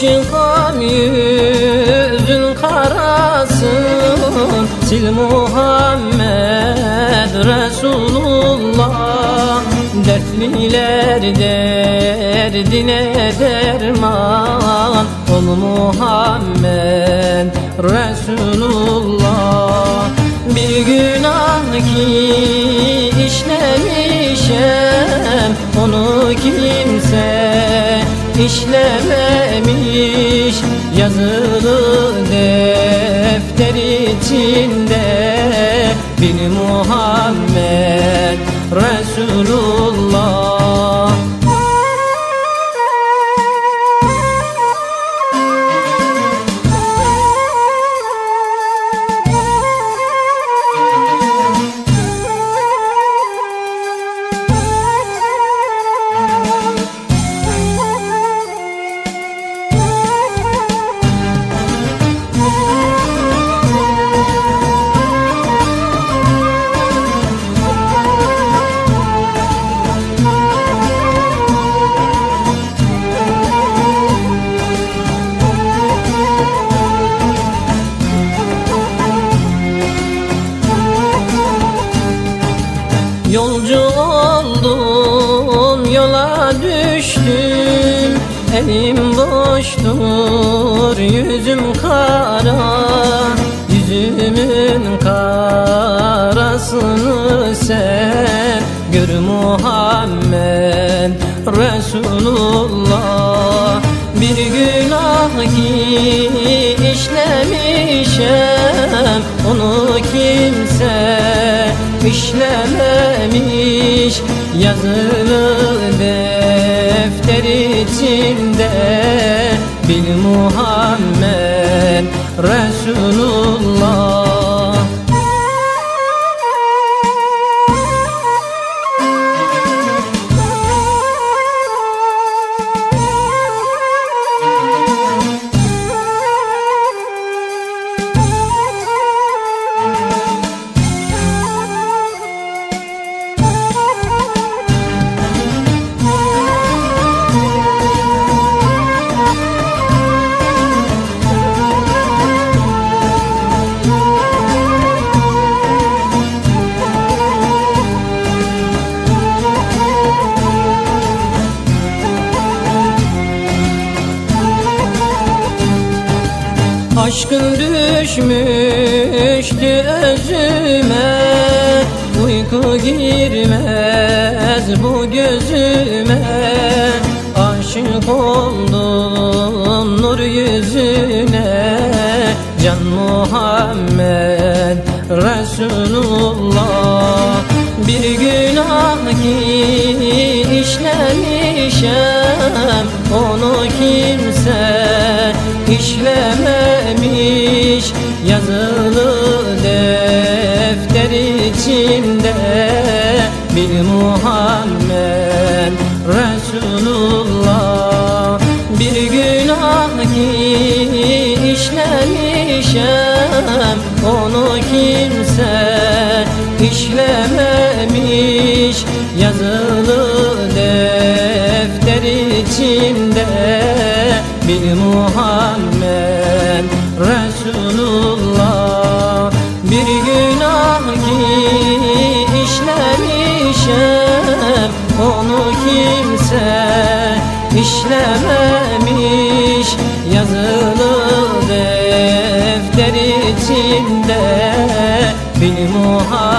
işin gami Üzün karasın. Sil Muhammed Resulullah. Dertliler derdine derman Ol Muhammed Resulullah. Bir günah ki işlememiş Yazılı defter içinde. Bin Muhammed Resulullah düştüm Elim boştur yüzüm kara Yüzümün karasını sen Gör Muhammed Resulullah. Bir günah ki işlemişem Onu kimse işlememiş Yazılı defter içinde Bil Muhammed Resulullah Aşkın düşmüştü özüme. Uyku girmez bu gözüme. Aşık oldum nur yüzüne. Can Muhammed Resulullah. Bir günah ki işlemişem Onu kimse işlememiş. Yazılı defter içinde Bil Muhammed Resulullah. Bir günah ki işlemişem Onu kimse işlememiş. Yazılı Bil Muhammed Resulullah. Bir günah ki işlemişem Onu kimse işlememiş. Yazılı defter içinde Bil Muhammed